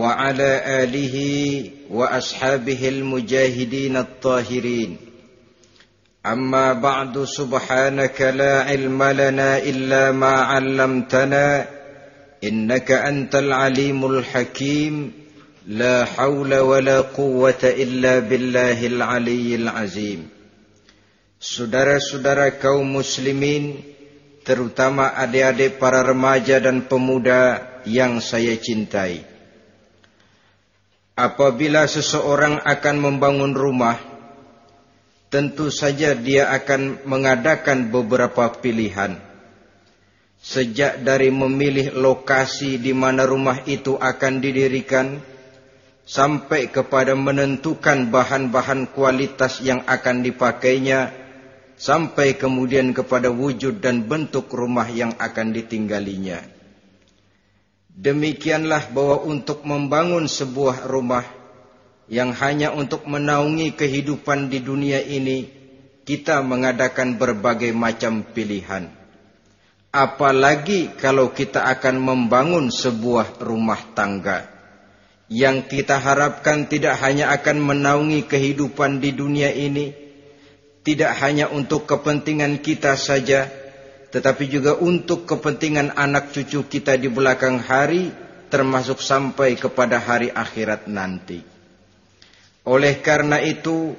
وعلى آله وأصحابه المجاهدين الطاهرين. أما بعد سبحانك لا علم لنا إلا ما علمتنا إنك أنت العليم الحكيم. لا حول ولا قوة إلا بالله العلي العظيم. Saudara-saudara kaum muslimin, terutama adik-adik para remaja dan pemuda yang saya cintai. Apabila seseorang akan membangun rumah, tentu saja dia akan mengadakan beberapa pilihan. Sejak dari memilih lokasi di mana rumah itu akan didirikan, sampai kepada menentukan bahan-bahan kualitas yang akan dipakainya, sampai kemudian kepada wujud dan bentuk rumah yang akan ditinggalinya. Demikianlah bahwa untuk membangun sebuah rumah yang hanya untuk menaungi kehidupan di dunia ini, kita mengadakan berbagai macam pilihan. Apalagi kalau kita akan membangun sebuah rumah tangga yang kita harapkan tidak hanya akan menaungi kehidupan di dunia ini, tidak hanya untuk kepentingan kita saja, tetapi juga untuk kepentingan anak cucu kita di belakang hari, termasuk sampai kepada hari akhirat nanti. Oleh karena itu,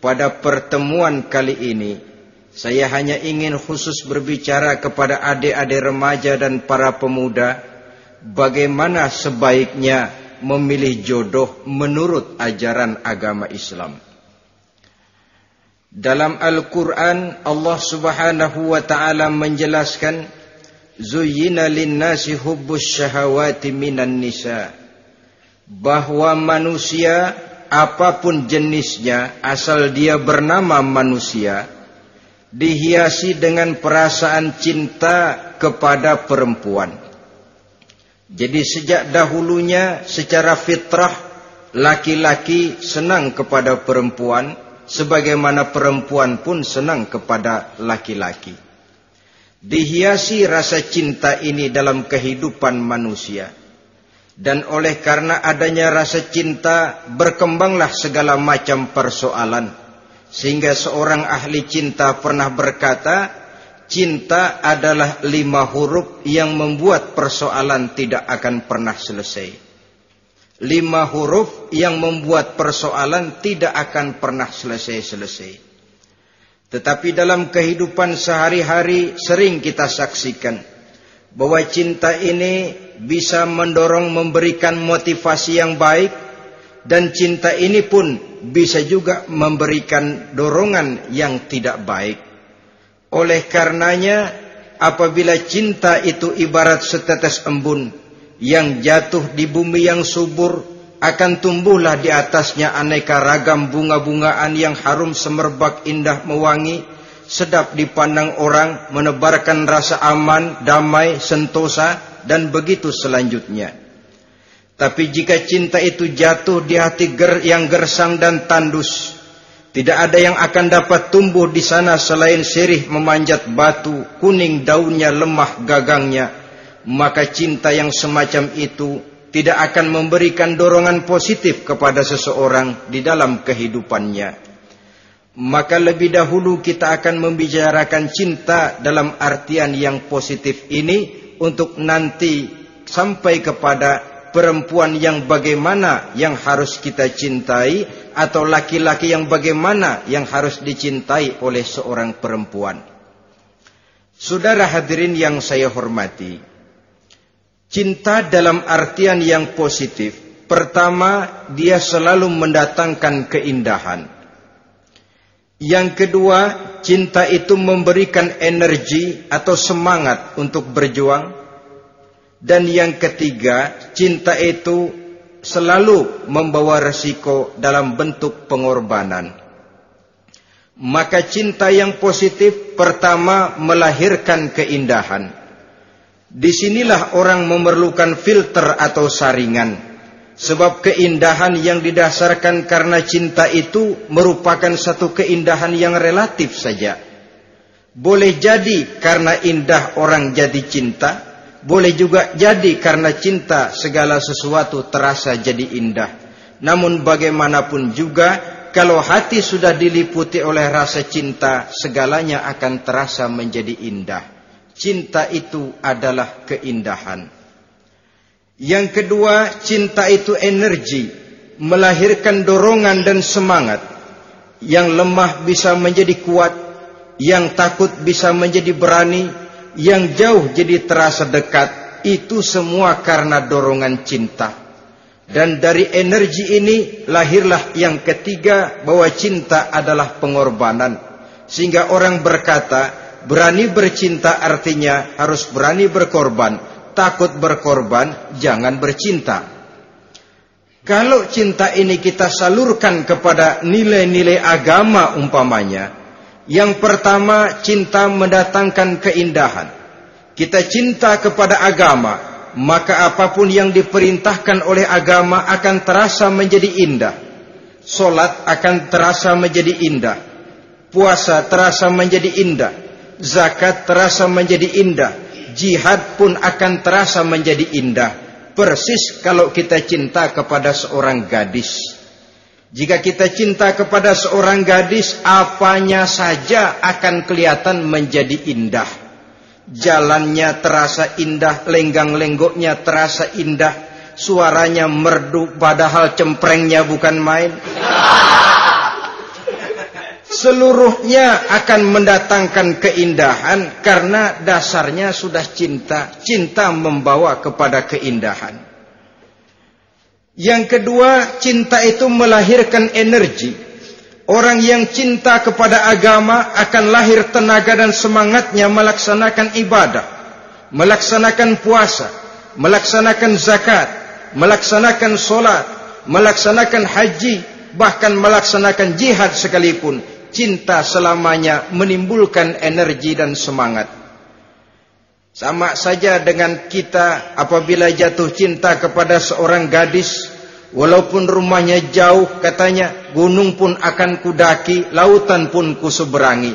pada pertemuan kali ini, saya hanya ingin khusus berbicara kepada adik-adik remaja dan para pemuda, bagaimana sebaiknya memilih jodoh menurut ajaran agama Islam. Dalam Al-Quran Allah subhanahu wa ta'ala menjelaskan Zuyyina linnasi hubbus syahawati minan nisa. Bahwa manusia apa pun jenisnya asal dia bernama manusia Dihiasi dengan perasaan cinta kepada perempuan. Jadi sejak dahulunya secara fitrah Laki-laki senang kepada perempuan sebagaimana perempuan pun senang kepada laki-laki. Dihiasi rasa cinta ini dalam kehidupan manusia. Dan oleh karena adanya rasa cinta, berkembanglah segala macam persoalan. Sehingga seorang ahli cinta pernah berkata, cinta adalah lima huruf yang membuat persoalan tidak akan pernah selesai lima huruf yang membuat persoalan tidak akan pernah selesai-selesai. Tetapi dalam kehidupan sehari-hari sering kita saksikan bahwa cinta ini bisa mendorong memberikan motivasi yang baik dan cinta ini pun bisa juga memberikan dorongan yang tidak baik. Oleh karenanya apabila cinta itu ibarat setetes embun yang jatuh di bumi yang subur akan tumbuhlah di atasnya aneka ragam bunga-bungaan yang harum semerbak indah mewangi sedap dipandang orang menebarkan rasa aman damai sentosa dan begitu selanjutnya. Tapi jika cinta itu jatuh di hati ger yang gersang dan tandus tidak ada yang akan dapat tumbuh di sana selain sirih memanjat batu kuning daunnya lemah gagangnya maka cinta yang semacam itu tidak akan memberikan dorongan positif kepada seseorang di dalam kehidupannya. Maka lebih dahulu kita akan membicarakan cinta dalam artian yang positif ini untuk nanti sampai kepada perempuan yang bagaimana yang harus kita cintai atau laki-laki yang bagaimana yang harus dicintai oleh seorang perempuan. Saudara hadirin yang saya hormati, Cinta dalam artian yang positif, pertama dia selalu mendatangkan keindahan. Yang kedua, cinta itu memberikan energi atau semangat untuk berjuang. Dan yang ketiga, cinta itu selalu membawa resiko dalam bentuk pengorbanan. Maka cinta yang positif pertama melahirkan keindahan. Di sinilah orang memerlukan filter atau saringan. Sebab keindahan yang didasarkan karena cinta itu merupakan satu keindahan yang relatif saja. Boleh jadi karena indah orang jadi cinta, boleh juga jadi karena cinta segala sesuatu terasa jadi indah. Namun bagaimanapun juga kalau hati sudah diliputi oleh rasa cinta, segalanya akan terasa menjadi indah. Cinta itu adalah keindahan. Yang kedua, cinta itu energi, melahirkan dorongan dan semangat. Yang lemah bisa menjadi kuat, yang takut bisa menjadi berani, yang jauh jadi terasa dekat itu semua karena dorongan cinta. Dan dari energi ini lahirlah yang ketiga bahwa cinta adalah pengorbanan. Sehingga orang berkata, berani bercinta artinya harus berani berkorban. Takut berkorban, jangan bercinta. Kalau cinta ini kita salurkan kepada nilai-nilai agama umpamanya, yang pertama, cinta mendatangkan keindahan. Kita cinta kepada agama, maka apa pun yang diperintahkan oleh agama akan terasa menjadi indah. Solat akan terasa menjadi indah. Puasa terasa menjadi indah. Zakat terasa menjadi indah. Jihad pun akan terasa menjadi indah. Persis kalau kita cinta kepada seorang gadis. Jika kita cinta kepada seorang gadis, apanya saja akan kelihatan menjadi indah. Jalannya terasa indah, lenggang-lenggoknya terasa indah, suaranya merdu padahal cemprengnya bukan main. Seluruhnya akan mendatangkan keindahan karena dasarnya sudah cinta. Cinta membawa kepada keindahan. Yang kedua, cinta itu melahirkan energi. Orang yang cinta kepada agama akan lahir tenaga dan semangatnya melaksanakan ibadah, melaksanakan puasa, melaksanakan zakat, melaksanakan solat, melaksanakan haji, bahkan melaksanakan jihad sekalipun. Cinta selamanya menimbulkan energi dan semangat. Sama saja dengan kita apabila jatuh cinta kepada seorang gadis, walaupun rumahnya jauh katanya, gunung pun akan kudaki, lautan pun kuseberangi.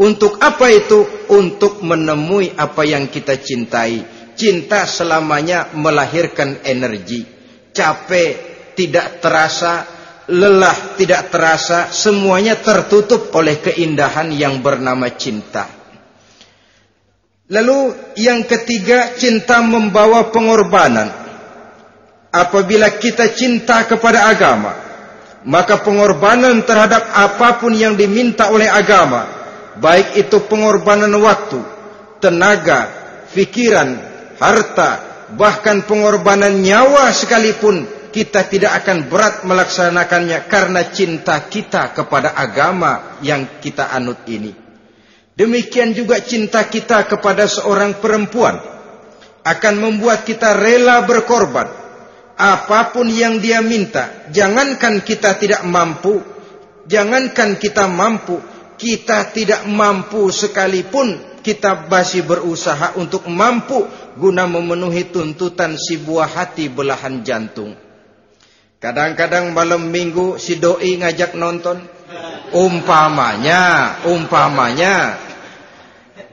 Untuk apa itu? Untuk menemui apa yang kita cintai. Cinta selamanya melahirkan energi. Capek tidak terasa, lelah tidak terasa, semuanya tertutup oleh keindahan yang bernama cinta. Lalu yang ketiga cinta membawa pengorbanan. Apabila kita cinta kepada agama, maka pengorbanan terhadap apa pun yang diminta oleh agama, baik itu pengorbanan waktu, tenaga, pikiran, harta, bahkan pengorbanan nyawa sekalipun kita tidak akan berat melaksanakannya karena cinta kita kepada agama yang kita anut ini. Demikian juga cinta kita kepada seorang perempuan akan membuat kita rela berkorban. Apa pun yang dia minta, jangankan kita tidak mampu, jangankan kita mampu, kita tidak mampu sekalipun kita masih berusaha untuk mampu guna memenuhi tuntutan si buah hati belahan jantung. Kadang-kadang malam minggu si doi ngajak nonton. Umpamanya, umpamanya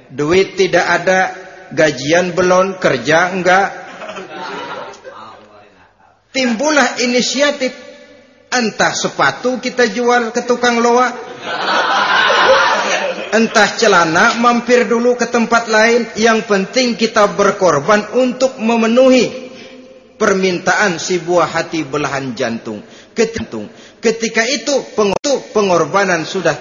duit tidak ada, gajian belum, kerja enggak. Timbullah inisiatif, entah sepatu kita jual ke tukang loa, entah celana mampir dulu ke tempat lain. Yang penting kita berkorban untuk memenuhi permintaan si buah hati belahan jantung. Ketika itu pengorbanan sudah